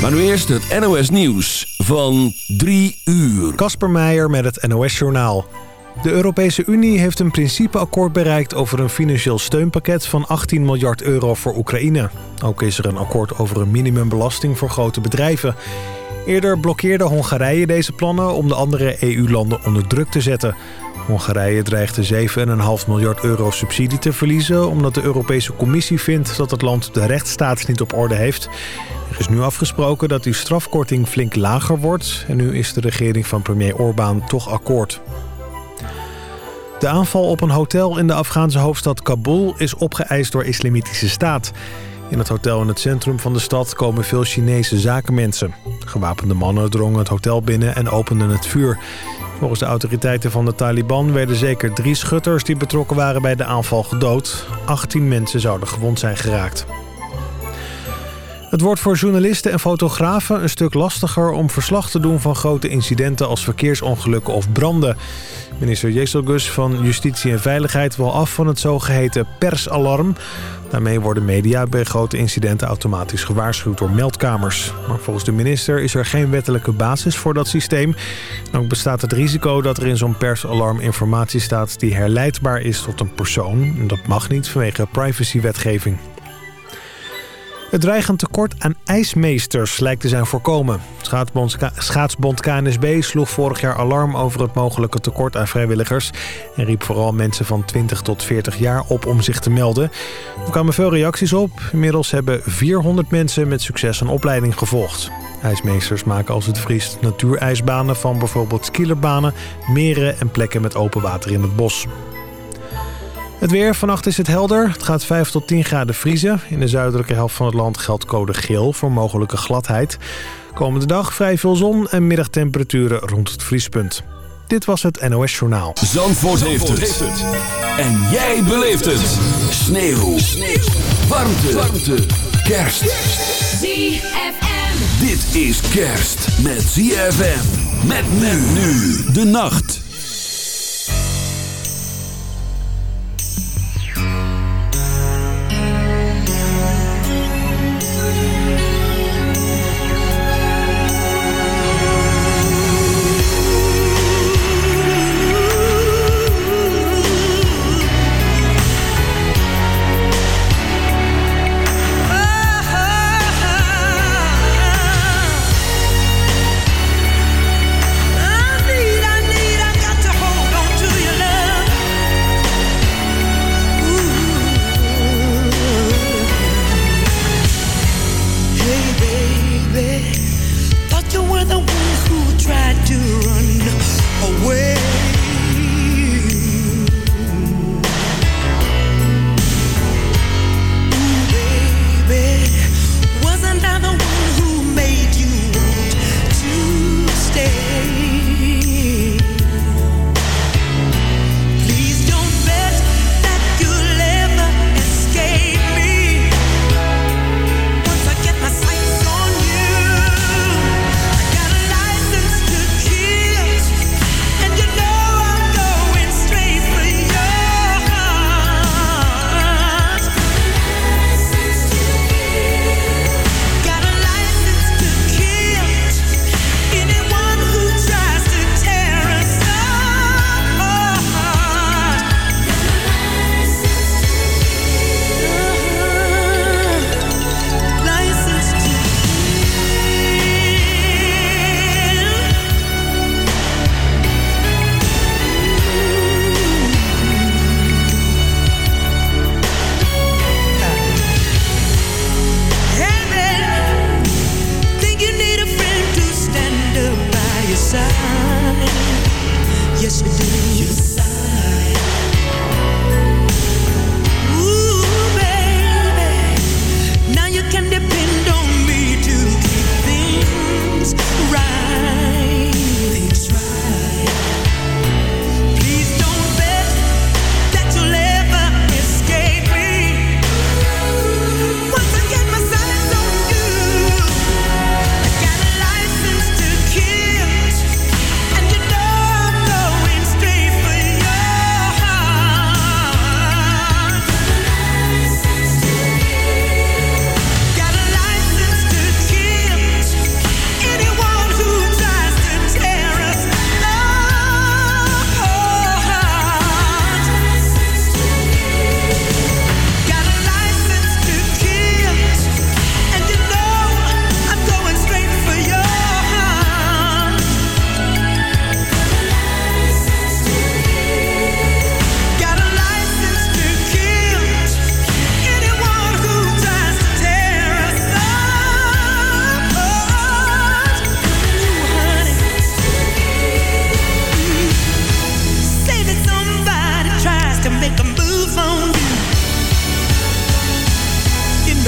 Maar nu eerst het NOS Nieuws van 3 uur. Kasper Meijer met het NOS Journaal. De Europese Unie heeft een principeakkoord bereikt over een financieel steunpakket van 18 miljard euro voor Oekraïne. Ook is er een akkoord over een minimumbelasting voor grote bedrijven. Eerder blokkeerde Hongarije deze plannen om de andere EU-landen onder druk te zetten. Hongarije dreigde 7,5 miljard euro subsidie te verliezen... omdat de Europese Commissie vindt dat het land de rechtsstaat niet op orde heeft. Er is nu afgesproken dat die strafkorting flink lager wordt... en nu is de regering van premier Orbán toch akkoord. De aanval op een hotel in de Afghaanse hoofdstad Kabul is opgeëist door islamitische staat. In het hotel in het centrum van de stad komen veel Chinese zakenmensen. Gewapende mannen drongen het hotel binnen en openden het vuur. Volgens de autoriteiten van de Taliban werden zeker drie schutters... die betrokken waren bij de aanval gedood. 18 mensen zouden gewond zijn geraakt. Het wordt voor journalisten en fotografen een stuk lastiger om verslag te doen van grote incidenten als verkeersongelukken of branden. Minister Jezelgus van Justitie en Veiligheid wil af van het zogeheten persalarm. Daarmee worden media bij grote incidenten automatisch gewaarschuwd door meldkamers. Maar volgens de minister is er geen wettelijke basis voor dat systeem. ook bestaat het risico dat er in zo'n persalarm informatie staat die herleidbaar is tot een persoon. En dat mag niet vanwege privacywetgeving. Het dreigend tekort aan ijsmeesters lijkt te zijn voorkomen. Schaatsbond, KNSB sloeg vorig jaar alarm over het mogelijke tekort aan vrijwilligers... en riep vooral mensen van 20 tot 40 jaar op om zich te melden. Er kwamen veel reacties op. Inmiddels hebben 400 mensen met succes een opleiding gevolgd. IJsmeesters maken als het vriest natuurijsbanen van bijvoorbeeld skielerbanen... meren en plekken met open water in het bos. Het weer, vannacht is het helder. Het gaat 5 tot 10 graden vriezen. In de zuidelijke helft van het land geldt code geel voor mogelijke gladheid. Komende dag vrij veel zon en middagtemperaturen rond het vriespunt. Dit was het NOS Journaal. Zandvoort, heeft, het. En jij beleeft het. Sneeuw. Sneeuw. Warmte. Warmte. Kerst. ZFM. Dit is kerst met ZFM. Met men nu de nacht.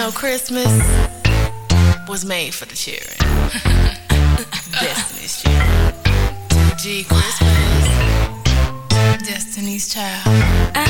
Know, Christmas was made for the children. Destiny's Child. G Christmas. Destiny's Child. Uh-uh.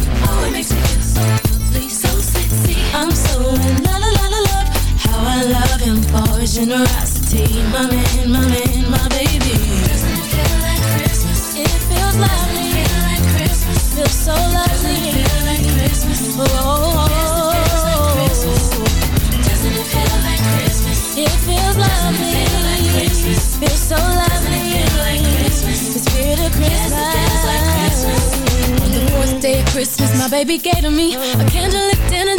I'm so in la la la la love. How I love him for his generosity, my man, my man, my baby. Doesn't it feel like Christmas? It feels lovely. Feel like Christmas. Feels so lovely. Doesn't it feel like Christmas? Oh, oh, oh. Doesn't it feel like Christmas? It feels lovely. Feel like Christmas. Feels so lovely. It Feel like Christmas. The spirit of Christmas. On the fourth day of Christmas, my baby gave to me a candlelit dinner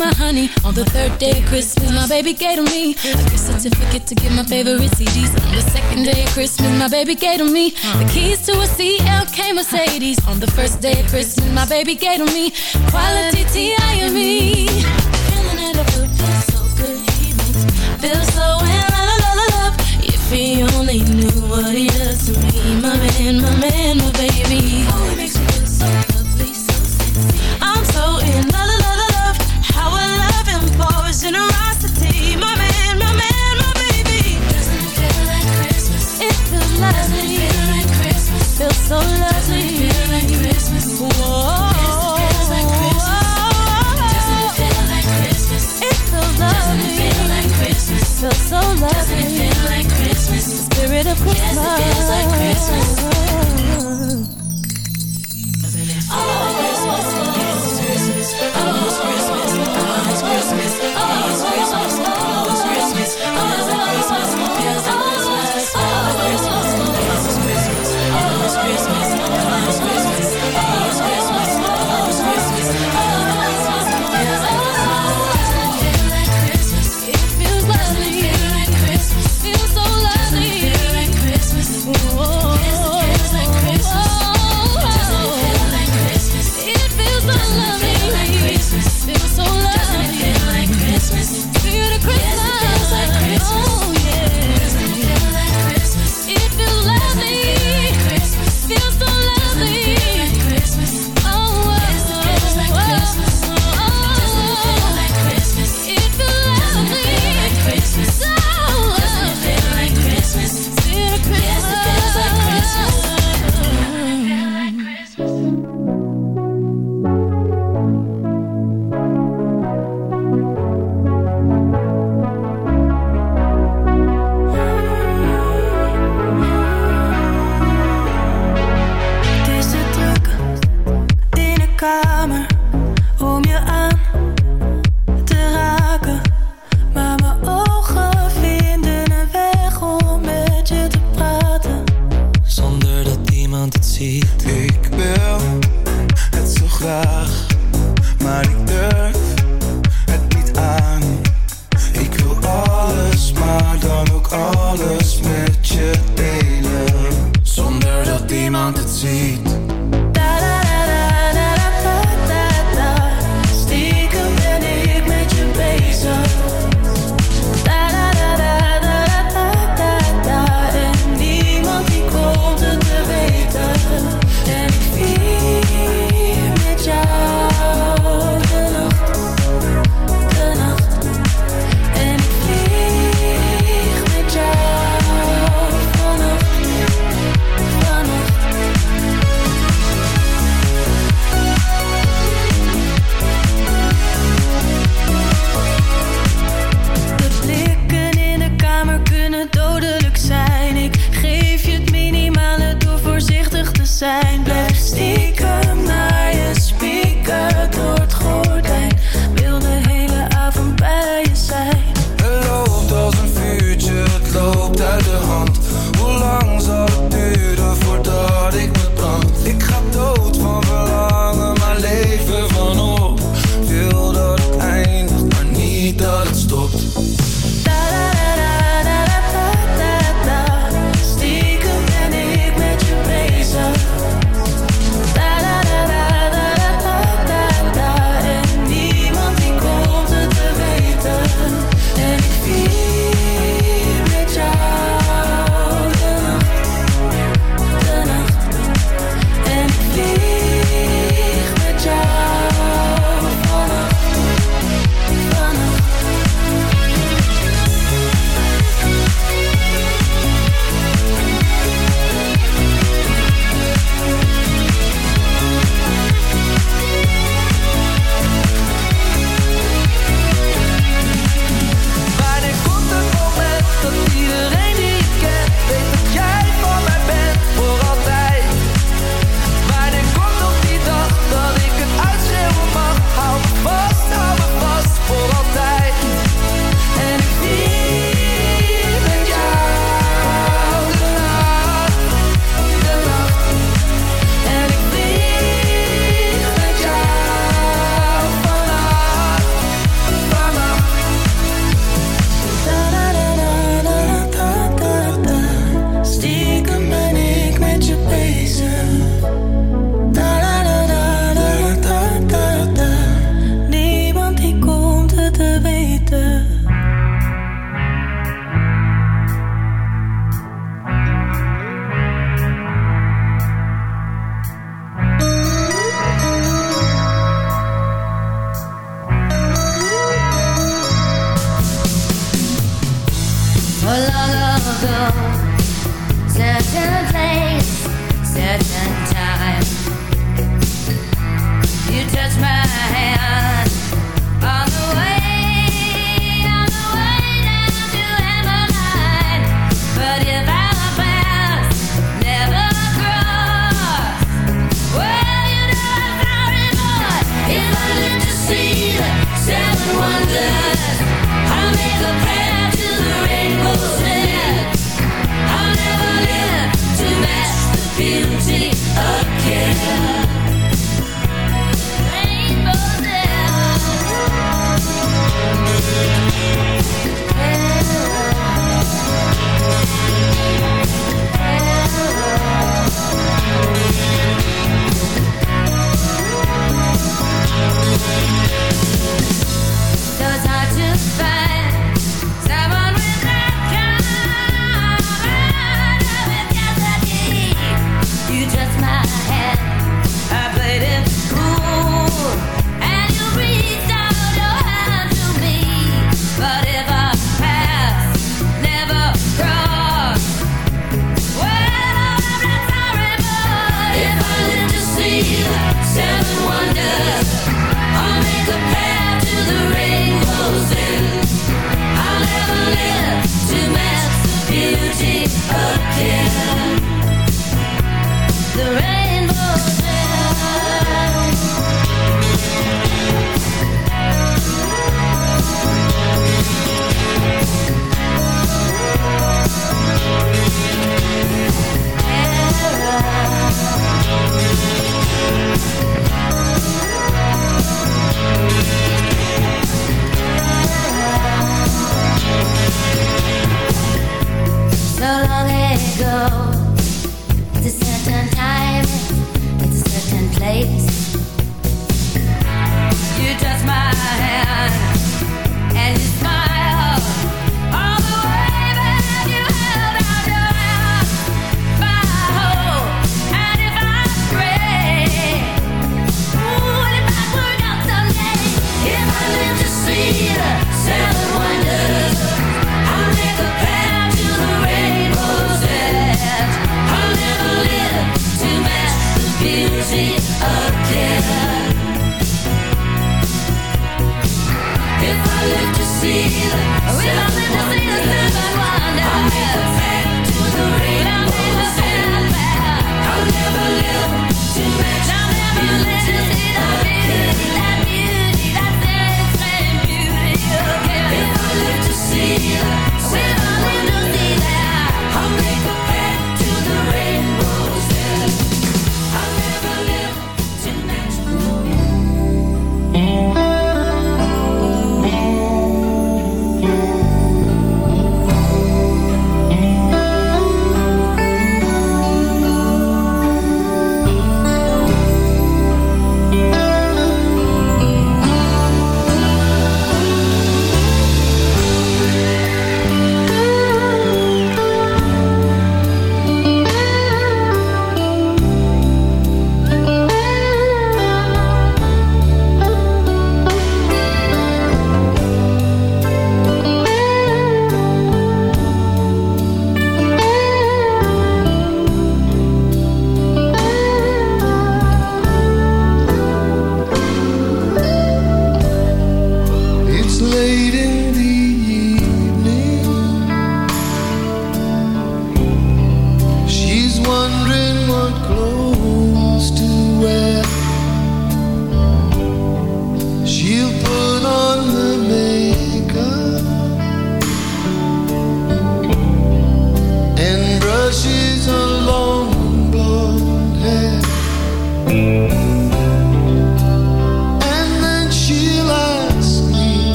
my honey. On the third day of Christmas, my baby gave to me a gift certificate to get my favorite CDs. On the second day of Christmas, my baby gave to me the keys to a CLK Mercedes. On the first day of Christmas, my baby gave to me quality T.I. Feeling it, feel feels so good. He makes me feel so in love. If he only knew what he does to me, my man, my man, my baby.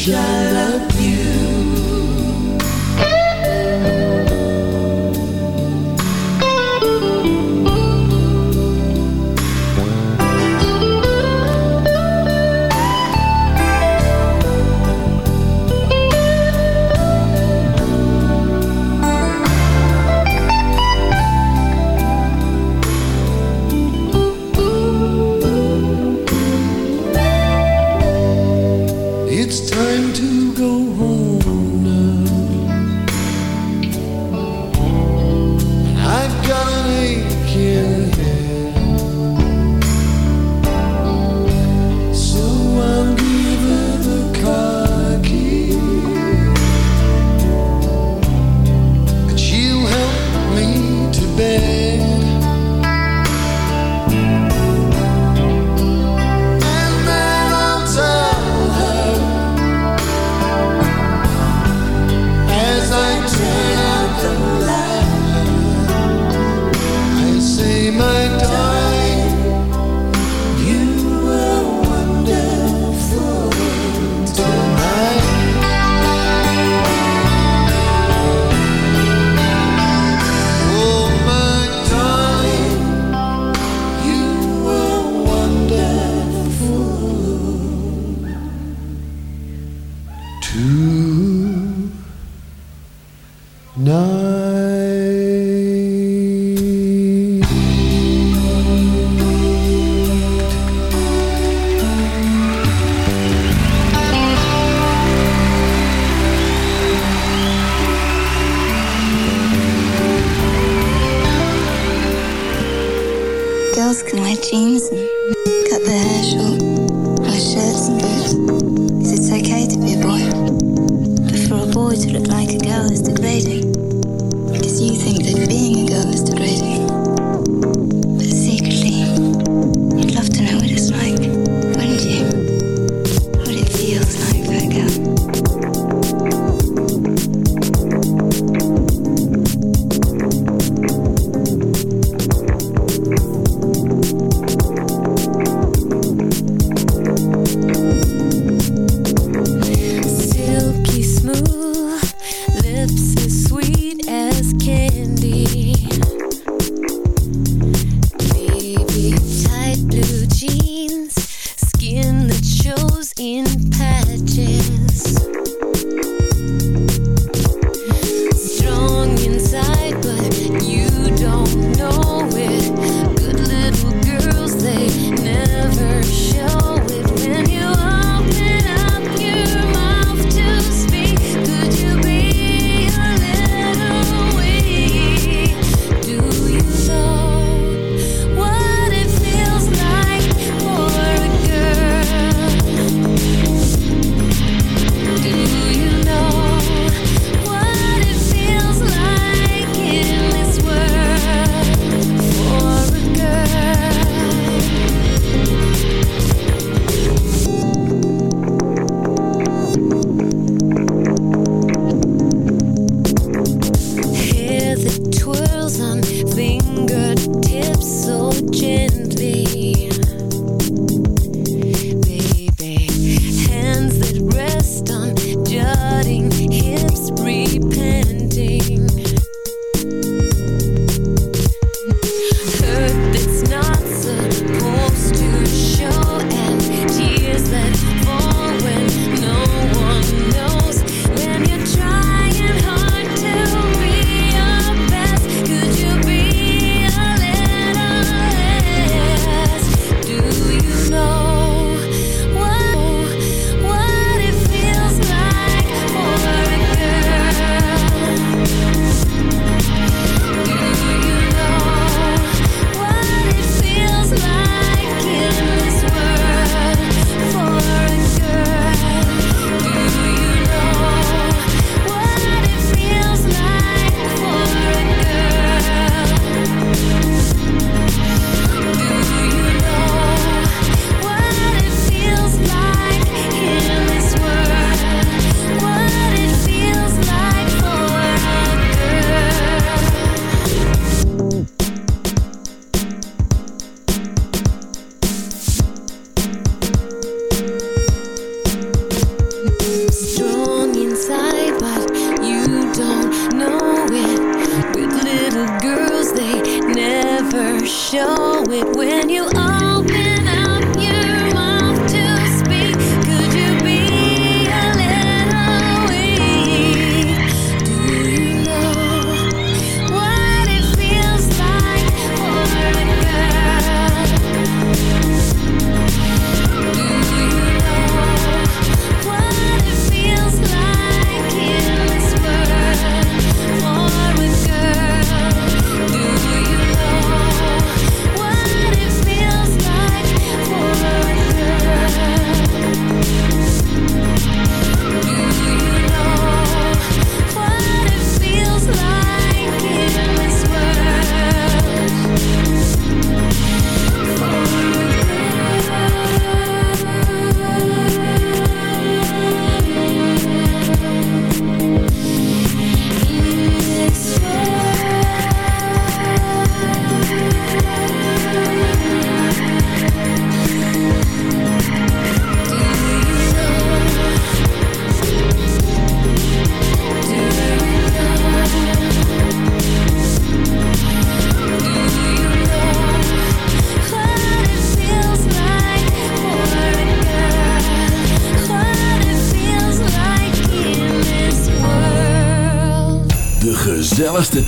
Shine.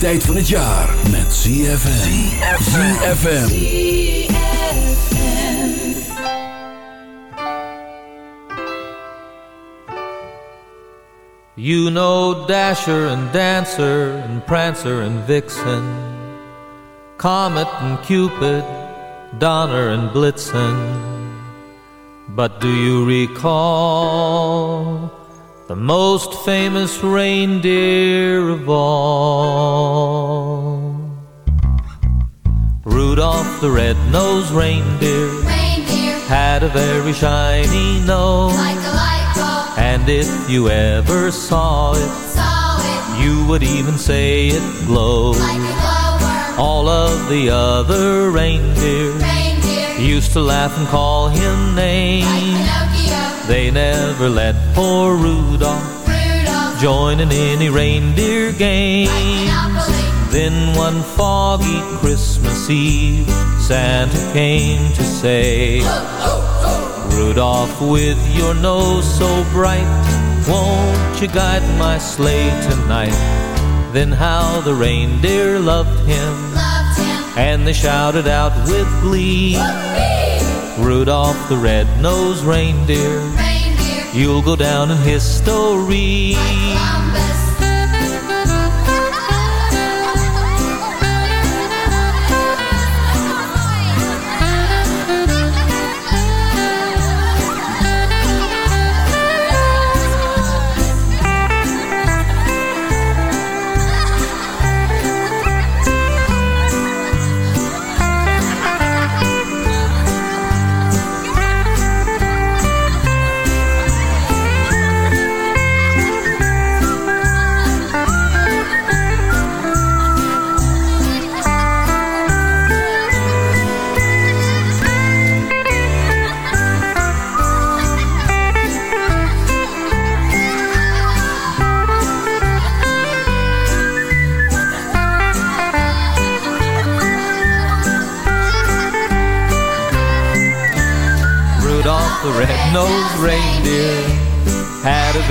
Tijd van het jaar met ZFM. ZFM. You know Dasher and Dancer and Prancer and Vixen Comet and Cupid, Donner and Blitzen But do you recall the most famous reindeer of all. Rudolph the red-nosed reindeer, reindeer had a very shiny nose. Like a light bulb. And if you ever saw it, saw it you would even say it glowed. Like. All of the other reindeer, reindeer used to laugh and call him names. Like they never let poor Rudolph, Rudolph join in any reindeer games. Then one foggy Christmas Eve, Santa came to say, Rudolph, with your nose so bright, won't you guide my sleigh tonight? Then how the reindeer loved him, loved him. and they shouted out with glee. Rudolph the red-nosed reindeer, reindeer, you'll go down in history.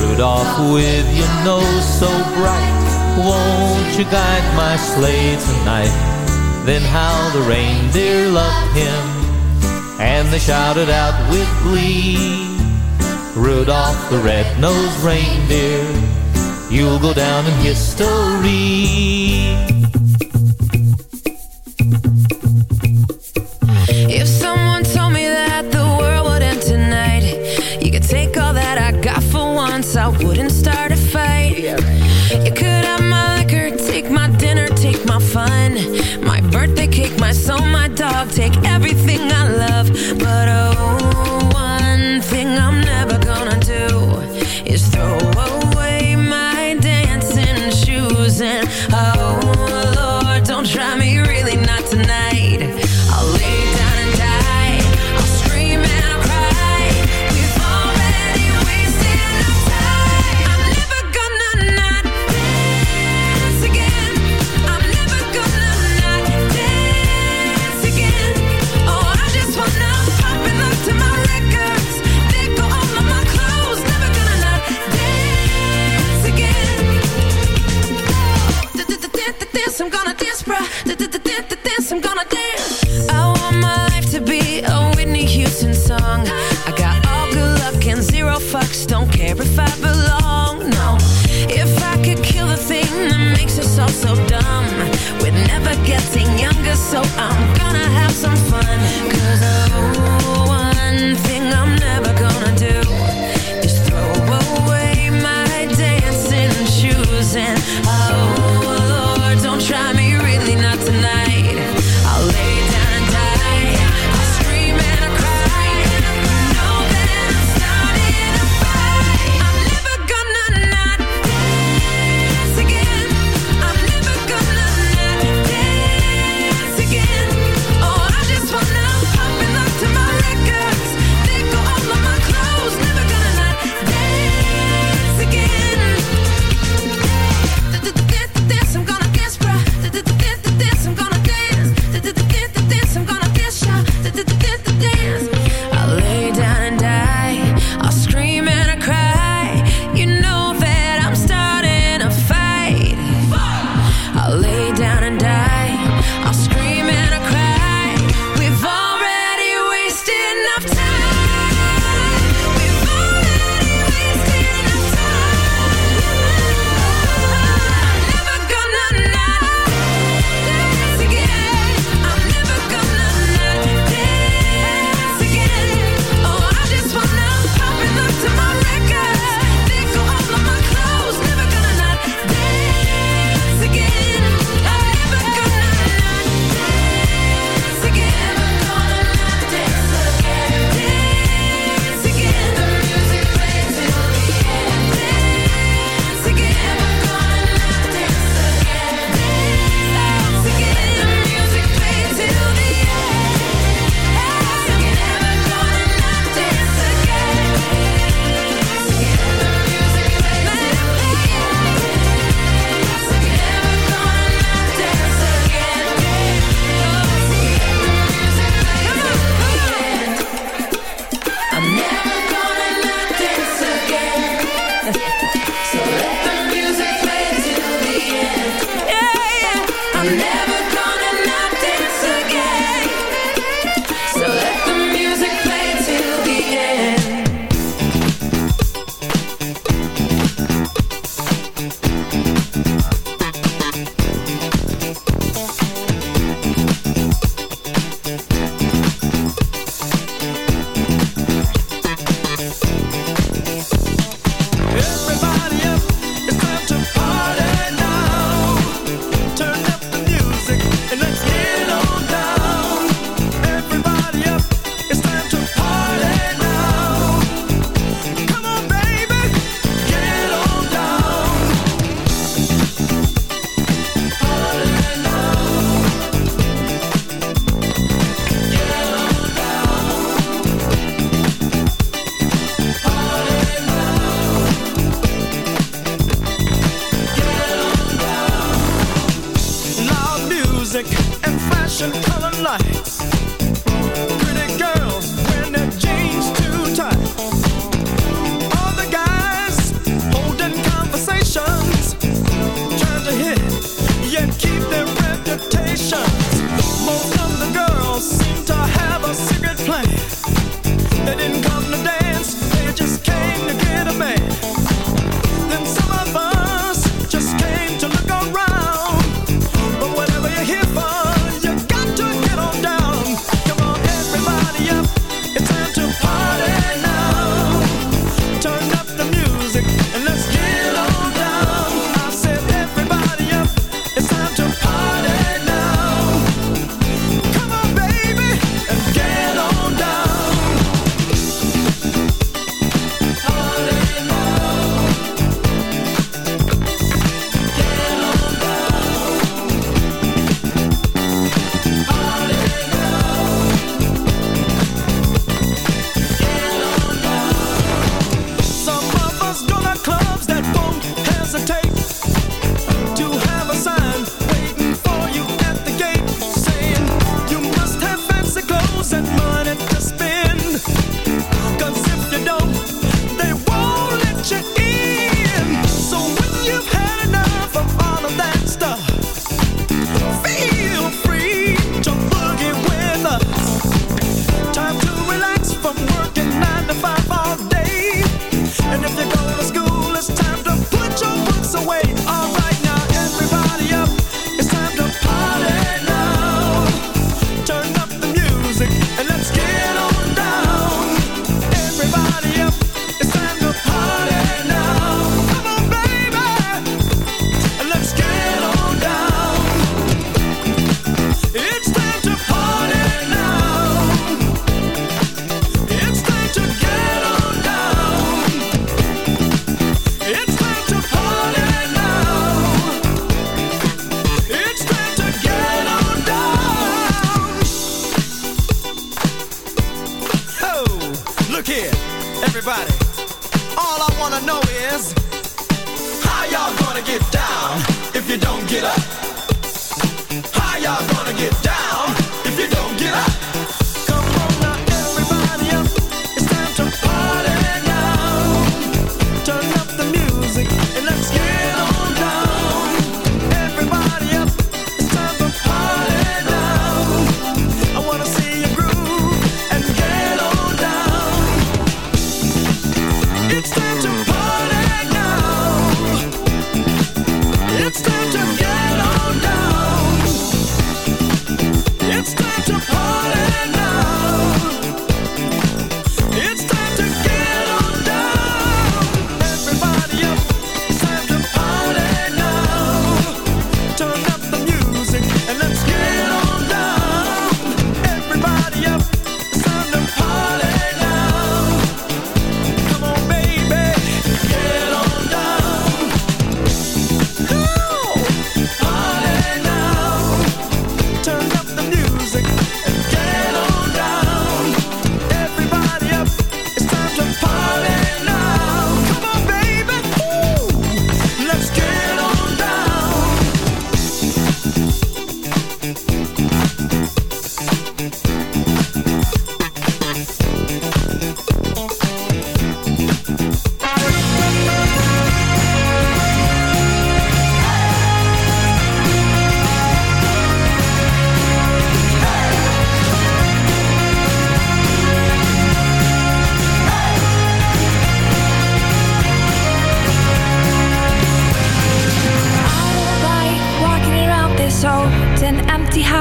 Rudolph, with your nose so bright, won't you guide my sleigh tonight? Then how the reindeer loved him, and they shouted out with glee, Rudolph the red-nosed reindeer, you'll go down in history. If someone told me that the world would end tonight, you could take all that once, I wouldn't start a fight. You could have my liquor, take my dinner, take my fun, my birthday cake, my soul, my dog, take everything I love. But oh, one thing I'm never gonna do is throw getting younger, so I'm gonna have some fun. Cause I'm wanna know is how y'all gonna get down if you don't get up?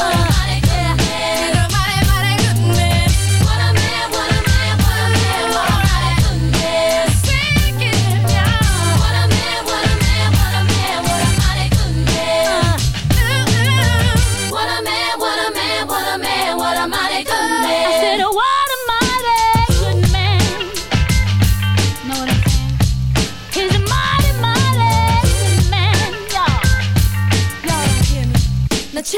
A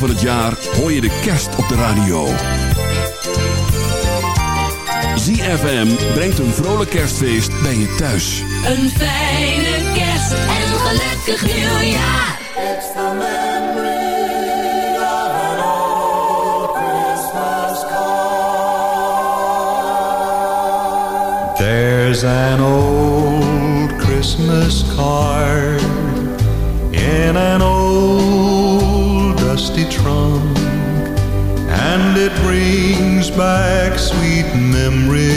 van het jaar hoor je de kerst op de radio. ZFM brengt een vrolijk kerstfeest bij je thuis. Een fijne kerst en een gelukkig nieuwjaar. There's an old Christmas card in an old brings back sweet memories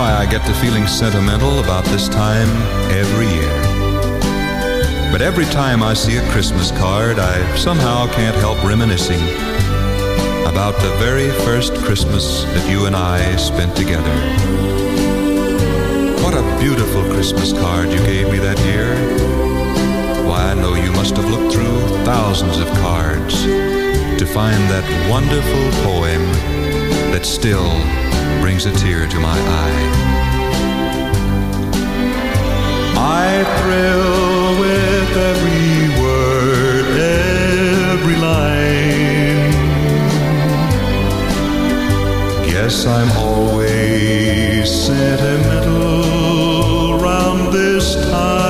why I get to feeling sentimental about this time every year. But every time I see a Christmas card, I somehow can't help reminiscing about the very first Christmas that you and I spent together. What a beautiful Christmas card you gave me that year. Why, I know you must have looked through thousands of cards to find that wonderful poem that still brings a tear to my eye. I thrill with every word, every line. Guess I'm always sentimental round this time.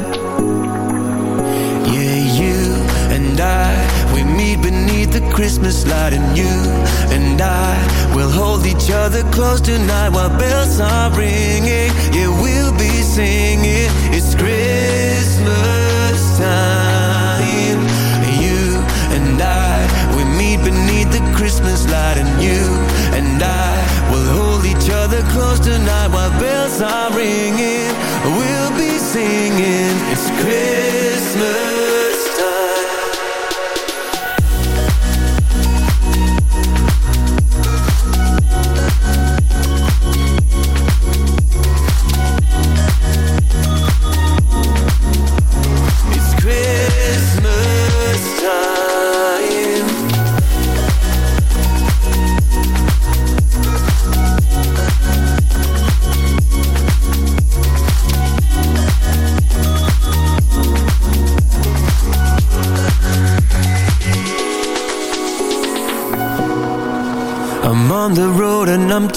Christmas light, and you and I will hold each other close tonight while bells are ringing. Yeah, we'll be singing.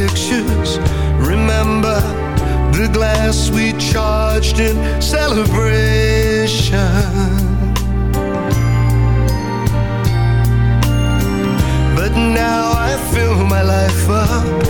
pictures. Remember the glass we charged in celebration. But now I fill my life up